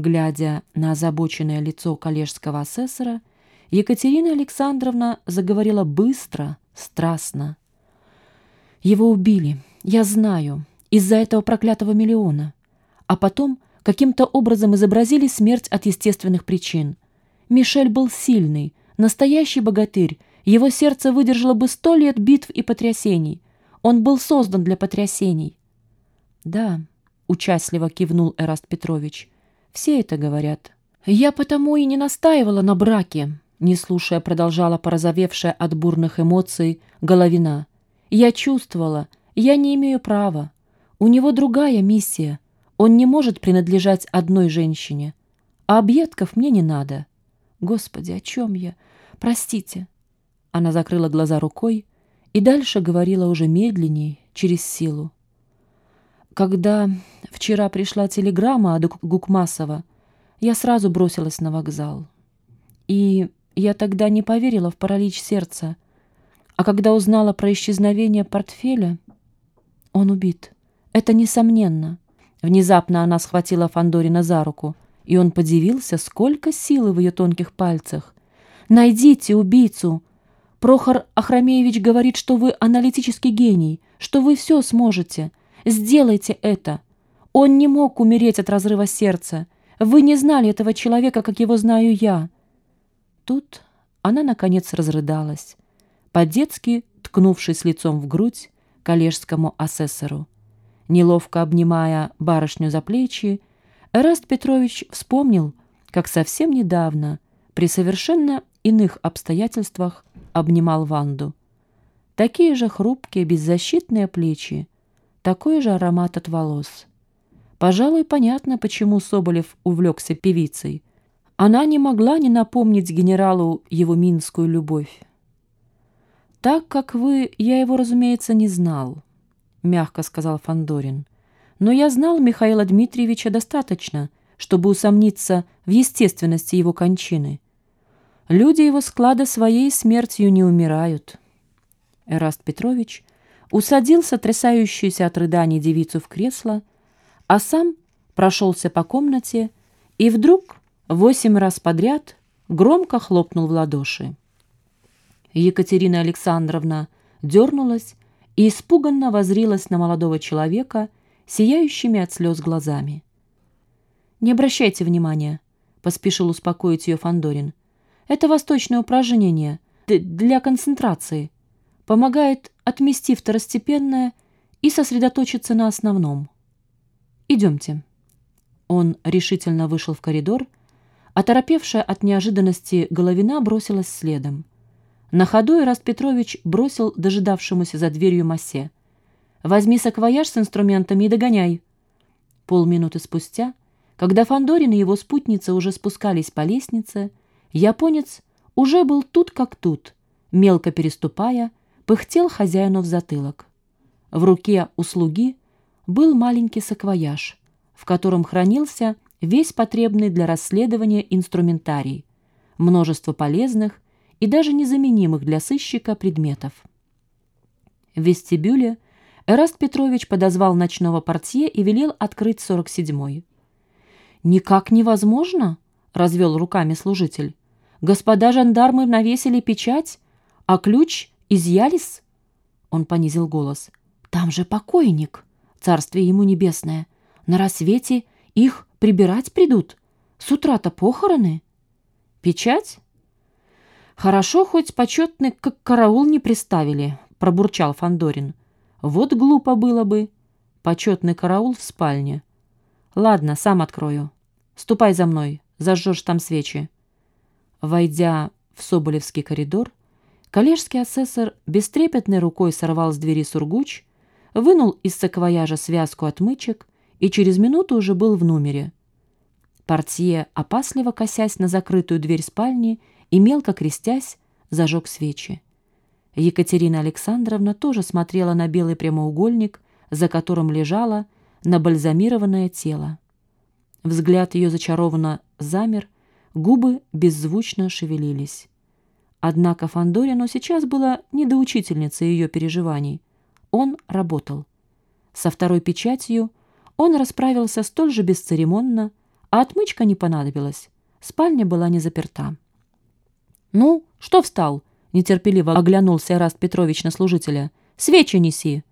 Глядя на озабоченное лицо коллежского асессора, Екатерина Александровна заговорила быстро, страстно. «Его убили, я знаю, из-за этого проклятого миллиона. А потом каким-то образом изобразили смерть от естественных причин. Мишель был сильный, настоящий богатырь, его сердце выдержало бы сто лет битв и потрясений. Он был создан для потрясений». «Да», — участливо кивнул Эраст Петрович, — «все это говорят». «Я потому и не настаивала на браке», не слушая, продолжала порозовевшая от бурных эмоций Головина. «Я чувствовала, я не имею права. У него другая миссия. Он не может принадлежать одной женщине. А объедков мне не надо. Господи, о чем я? Простите». Она закрыла глаза рукой и дальше говорила уже медленней, через силу. Когда вчера пришла телеграмма от Гукмасова, я сразу бросилась на вокзал. И я тогда не поверила в паралич сердца, а когда узнала про исчезновение портфеля, он убит. Это несомненно. Внезапно она схватила Фандорина за руку, и он подивился, сколько силы в ее тонких пальцах. «Найдите убийцу!» Прохор Ахрамеевич говорит, что вы аналитический гений, что вы все сможете. Сделайте это. Он не мог умереть от разрыва сердца. Вы не знали этого человека, как его знаю я. Тут она, наконец, разрыдалась, по-детски ткнувшись лицом в грудь коллежскому асессору. Неловко обнимая барышню за плечи, Эраст Петрович вспомнил, как совсем недавно, при совершенно иных обстоятельствах, обнимал Ванду. Такие же хрупкие, беззащитные плечи, такой же аромат от волос. Пожалуй, понятно, почему Соболев увлекся певицей — она не могла не напомнить генералу его минскую любовь. «Так как вы, я его, разумеется, не знал», — мягко сказал Фандорин. «Но я знал Михаила Дмитриевича достаточно, чтобы усомниться в естественности его кончины. Люди его склада своей смертью не умирают». Эраст Петрович усадил сотрясающуюся от рыданий девицу в кресло, а сам прошелся по комнате и вдруг восемь раз подряд громко хлопнул в ладоши. Екатерина Александровна дернулась и испуганно возрилась на молодого человека, сияющими от слез глазами. «Не обращайте внимания», — поспешил успокоить ее Фандорин. «Это восточное упражнение для концентрации. Помогает отмести второстепенное и сосредоточиться на основном. Идемте». Он решительно вышел в коридор, — Оторопевшая от неожиданности Головина бросилась следом. На ходу Ираст Петрович бросил дожидавшемуся за дверью массе. «Возьми саквояж с инструментами и догоняй». Полминуты спустя, когда Фандорин и его спутница уже спускались по лестнице, японец уже был тут как тут, мелко переступая, пыхтел хозяину в затылок. В руке у слуги был маленький саквояж, в котором хранился весь потребный для расследования инструментарий, множество полезных и даже незаменимых для сыщика предметов. В вестибюле Эраст Петрович подозвал ночного портье и велел открыть 47-й. «Никак невозможно», — развел руками служитель. «Господа жандармы навесили печать, а ключ изъялись?» Он понизил голос. «Там же покойник, царствие ему небесное. На рассвете их прибирать придут. С утра-то похороны. Печать? Хорошо, хоть почетный как караул не приставили, пробурчал Фандорин. Вот глупо было бы. Почетный караул в спальне. Ладно, сам открою. Ступай за мной, зажжешь там свечи. Войдя в Соболевский коридор, коллежский асессор бестрепетной рукой сорвал с двери сургуч, вынул из саквояжа связку отмычек и через минуту уже был в номере. Портье, опасливо косясь на закрытую дверь спальни и мелко крестясь, зажег свечи. Екатерина Александровна тоже смотрела на белый прямоугольник, за которым лежало набальзамированное тело. Взгляд ее зачарованно замер, губы беззвучно шевелились. Однако Фандорину сейчас было не до учительницы ее переживаний. Он работал. Со второй печатью он расправился столь же бесцеремонно, а отмычка не понадобилась. Спальня была не заперта. «Ну, что встал?» — нетерпеливо оглянулся Раст Петрович на служителя. «Свечи неси!»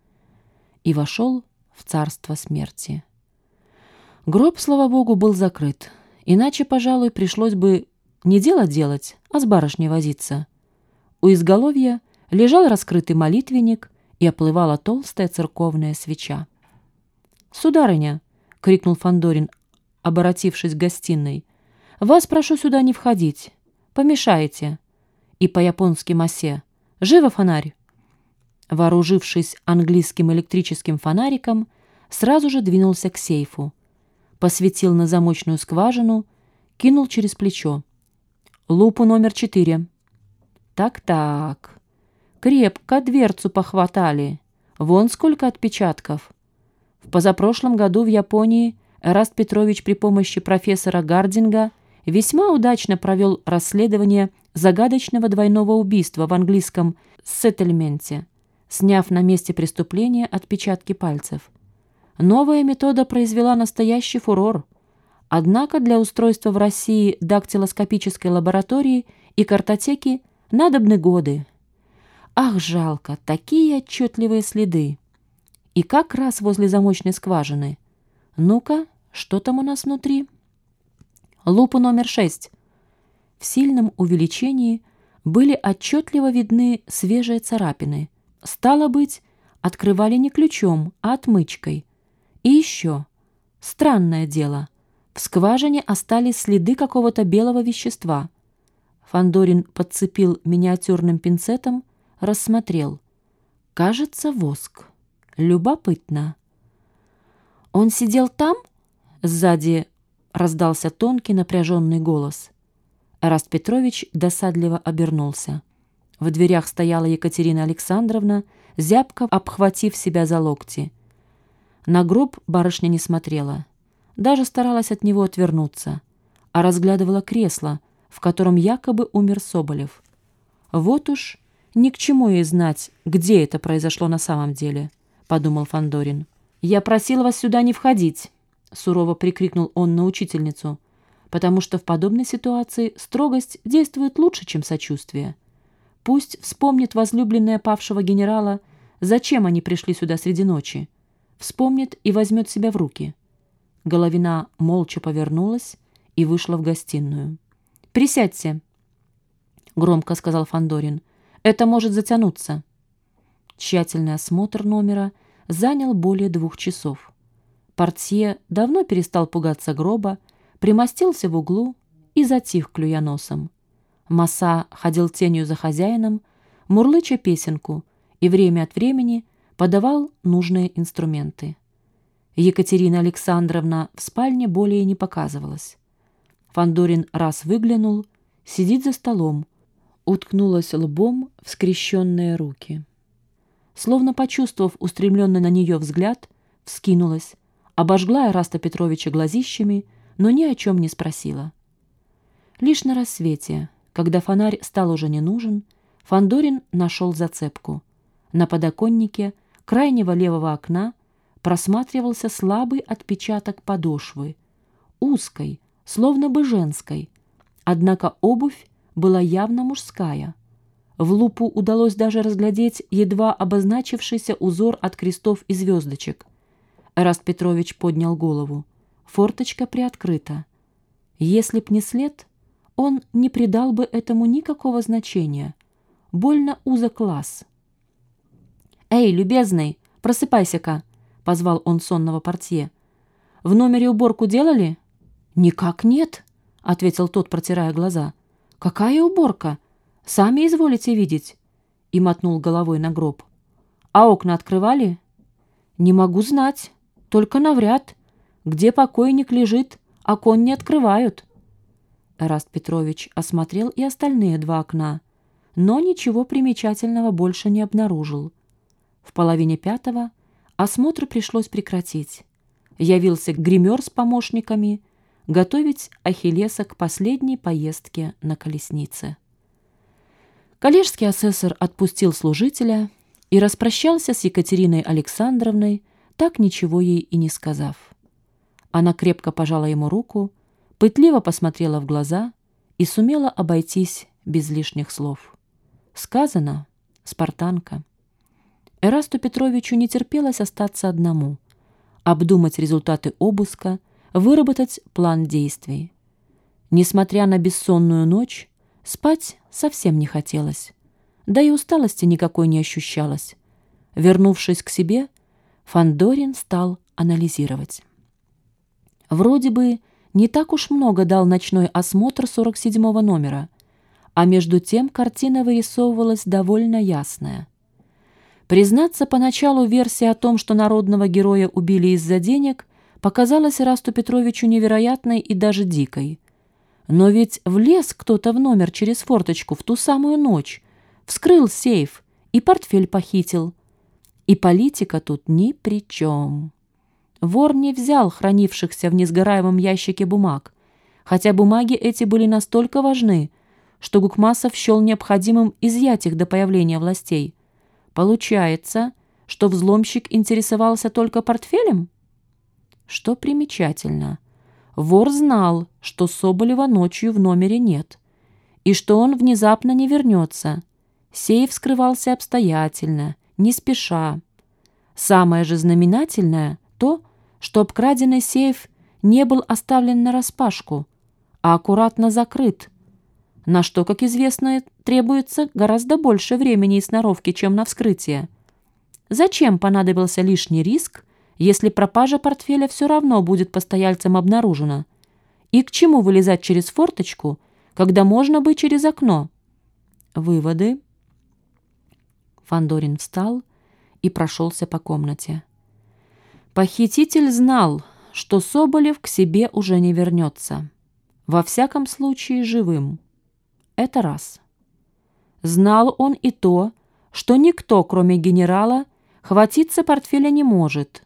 И вошел в царство смерти. Гроб, слава богу, был закрыт. Иначе, пожалуй, пришлось бы не дело делать, а с барышней возиться. У изголовья лежал раскрытый молитвенник и оплывала толстая церковная свеча. «Сударыня!» — крикнул Фандорин, оборотившись к гостиной. «Вас прошу сюда не входить. Помешаете!» И по-японски масе. «Живо фонарь!» Вооружившись английским электрическим фонариком, сразу же двинулся к сейфу. Посветил на замочную скважину, кинул через плечо. «Лупу номер четыре». «Так-так. Крепко дверцу похватали. Вон сколько отпечатков». В позапрошлом году в Японии Эраст Петрович при помощи профессора Гардинга весьма удачно провел расследование загадочного двойного убийства в английском сеттельменте, сняв на месте преступления отпечатки пальцев. Новая метода произвела настоящий фурор. Однако для устройства в России дактилоскопической лаборатории и картотеки надобны годы. Ах, жалко, такие отчетливые следы. И как раз возле замочной скважины. Ну-ка, что там у нас внутри? Лупа номер шесть. В сильном увеличении были отчетливо видны свежие царапины. Стало быть, открывали не ключом, а отмычкой. И еще. Странное дело. В скважине остались следы какого-то белого вещества. Фандорин подцепил миниатюрным пинцетом, рассмотрел. Кажется, воск. Любопытно. «Он сидел там?» Сзади раздался тонкий напряженный голос. Раст Петрович досадливо обернулся. В дверях стояла Екатерина Александровна, зябко обхватив себя за локти. На гроб барышня не смотрела. Даже старалась от него отвернуться, а разглядывала кресло, в котором якобы умер Соболев. Вот уж ни к чему ей знать, где это произошло на самом деле, подумал Фандорин. Я просил вас сюда не входить, сурово прикрикнул он на учительницу, потому что в подобной ситуации строгость действует лучше, чем сочувствие. Пусть вспомнит возлюбленная павшего генерала, зачем они пришли сюда среди ночи. Вспомнит и возьмет себя в руки. Головина молча повернулась и вышла в гостиную. «Присядьте», — громко сказал Фандорин. «Это может затянуться». Тщательный осмотр номера занял более двух часов. Портье давно перестал пугаться гроба, примостился в углу и затих, клюя носом. Маса ходил тенью за хозяином, мурлыча песенку, и время от времени подавал нужные инструменты. Екатерина Александровна в спальне более не показывалась. Фандорин раз выглянул, сидит за столом, уткнулась лбом в скрещенные руки. Словно почувствовав устремленный на нее взгляд, вскинулась, обожгла Ираста Петровича глазищами, но ни о чем не спросила. Лишь на рассвете, когда фонарь стал уже не нужен, Фандорин нашел зацепку. На подоконнике крайнего левого окна просматривался слабый отпечаток подошвы, узкой, словно бы женской, однако обувь была явно мужская. В лупу удалось даже разглядеть едва обозначившийся узор от крестов и звездочек. Раст Петрович поднял голову. Форточка приоткрыта. Если б не след, он не придал бы этому никакого значения. Больно узок класс. «Эй, любезный, просыпайся-ка!» — позвал он сонного портье. «В номере уборку делали?» «Никак нет», — ответил тот, протирая глаза. «Какая уборка? Сами изволите видеть?» И мотнул головой на гроб. «А окна открывали?» «Не могу знать, только навряд. Где покойник лежит, окон не открывают». Эраст Петрович осмотрел и остальные два окна, но ничего примечательного больше не обнаружил. В половине пятого осмотр пришлось прекратить. Явился гример с помощниками готовить Ахиллеса к последней поездке на колеснице. Коллежский асессор отпустил служителя и распрощался с Екатериной Александровной, так ничего ей и не сказав. Она крепко пожала ему руку, пытливо посмотрела в глаза и сумела обойтись без лишних слов. Сказано «Спартанка». Эрасту Петровичу не терпелось остаться одному, обдумать результаты обыска, выработать план действий. Несмотря на бессонную ночь, спать совсем не хотелось, да и усталости никакой не ощущалось. Вернувшись к себе, Фандорин стал анализировать. Вроде бы не так уж много дал ночной осмотр 47-го номера, а между тем картина вырисовывалась довольно ясная. Признаться, поначалу версия о том, что народного героя убили из-за денег, показалась Расту Петровичу невероятной и даже дикой. Но ведь влез кто-то в номер через форточку в ту самую ночь, вскрыл сейф и портфель похитил. И политика тут ни при чем. Вор не взял хранившихся в несгораемом ящике бумаг, хотя бумаги эти были настолько важны, что Гукмасов счел необходимым изъять их до появления властей. Получается, что взломщик интересовался только портфелем? Что примечательно, вор знал, что Соболева ночью в номере нет, и что он внезапно не вернется. Сейф скрывался обстоятельно, не спеша. Самое же знаменательное то, что обкраденный сейф не был оставлен нараспашку, а аккуратно закрыт, на что, как известно, требуется гораздо больше времени и сноровки, чем на вскрытие. Зачем понадобился лишний риск, если пропажа портфеля все равно будет постояльцем обнаружена? И к чему вылезать через форточку, когда можно бы через окно? Выводы. Фандорин встал и прошелся по комнате. Похититель знал, что Соболев к себе уже не вернется. Во всяком случае, живым. Это раз. Знал он и то, что никто, кроме генерала, хватиться портфеля не может,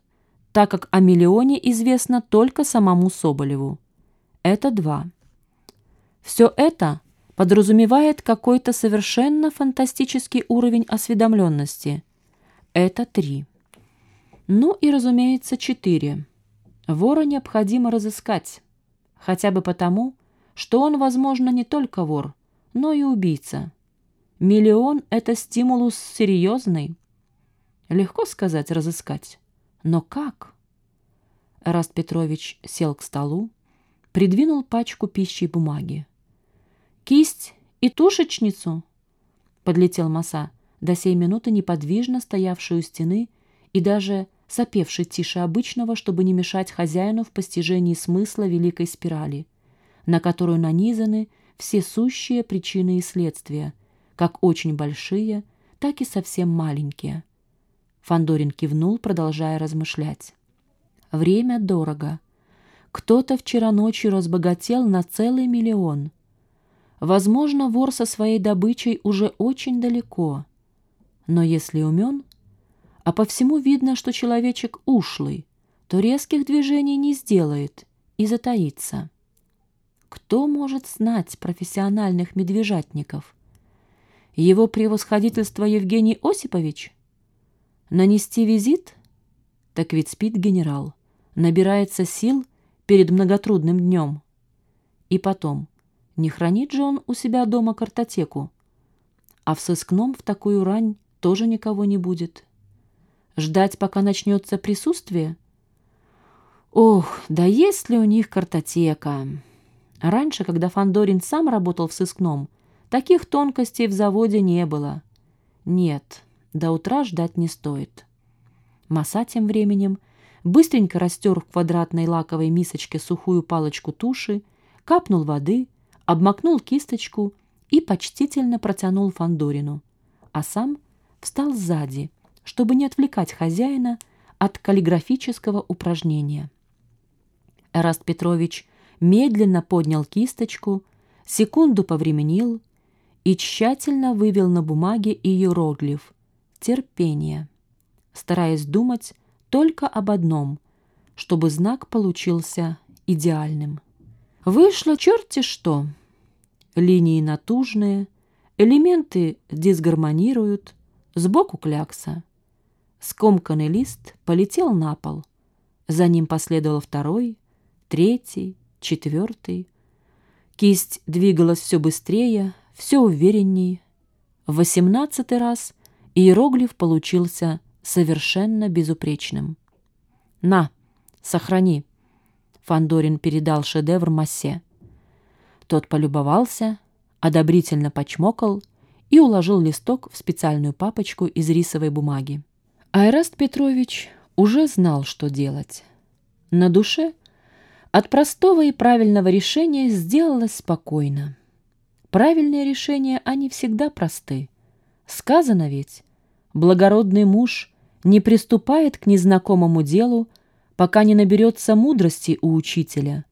так как о миллионе известно только самому Соболеву. Это два. Все это подразумевает какой-то совершенно фантастический уровень осведомленности – это три. Ну и, разумеется, четыре. Вора необходимо разыскать. Хотя бы потому, что он, возможно, не только вор, но и убийца. Миллион — это стимулус серьезный. Легко сказать «разыскать». Но как? Раст Петрович сел к столу, придвинул пачку пищи и бумаги. «Кисть и тушечницу?» — подлетел Маса до сей минуты неподвижно стоявший у стены и даже сопевший тише обычного, чтобы не мешать хозяину в постижении смысла великой спирали, на которую нанизаны все сущие причины и следствия, как очень большие, так и совсем маленькие. Фандорин кивнул, продолжая размышлять. Время дорого. Кто-то вчера ночью разбогател на целый миллион. Возможно, вор со своей добычей уже очень далеко — но если умен, а по всему видно, что человечек ушлый, то резких движений не сделает и затаится. Кто может знать профессиональных медвежатников? Его превосходительство Евгений Осипович? Нанести визит? Так ведь спит генерал, набирается сил перед многотрудным днем. И потом, не хранит же он у себя дома картотеку, а в сыскном в такую рань тоже никого не будет. Ждать, пока начнется присутствие? Ох, да есть ли у них картотека? Раньше, когда Фандорин сам работал в сыскном, таких тонкостей в заводе не было. Нет, до утра ждать не стоит. Маса тем временем быстренько растер в квадратной лаковой мисочке сухую палочку туши, капнул воды, обмакнул кисточку и почтительно протянул Фандорину, а сам – встал сзади, чтобы не отвлекать хозяина от каллиграфического упражнения. Эраст Петрович медленно поднял кисточку, секунду повременил и тщательно вывел на бумаге иероглиф «Терпение», стараясь думать только об одном, чтобы знак получился идеальным. Вышло черти что. Линии натужные, элементы дисгармонируют, Сбоку клякса. Скомканный лист полетел на пол. За ним последовал второй, третий, четвертый. Кисть двигалась все быстрее, все уверенней. В восемнадцатый раз иероглиф получился совершенно безупречным. «На, сохрани!» Фандорин передал шедевр Массе. Тот полюбовался, одобрительно почмокал и уложил листок в специальную папочку из рисовой бумаги. Айраст Петрович уже знал, что делать. На душе от простого и правильного решения сделалось спокойно. Правильные решения, они всегда просты. Сказано ведь, благородный муж не приступает к незнакомому делу, пока не наберется мудрости у учителя,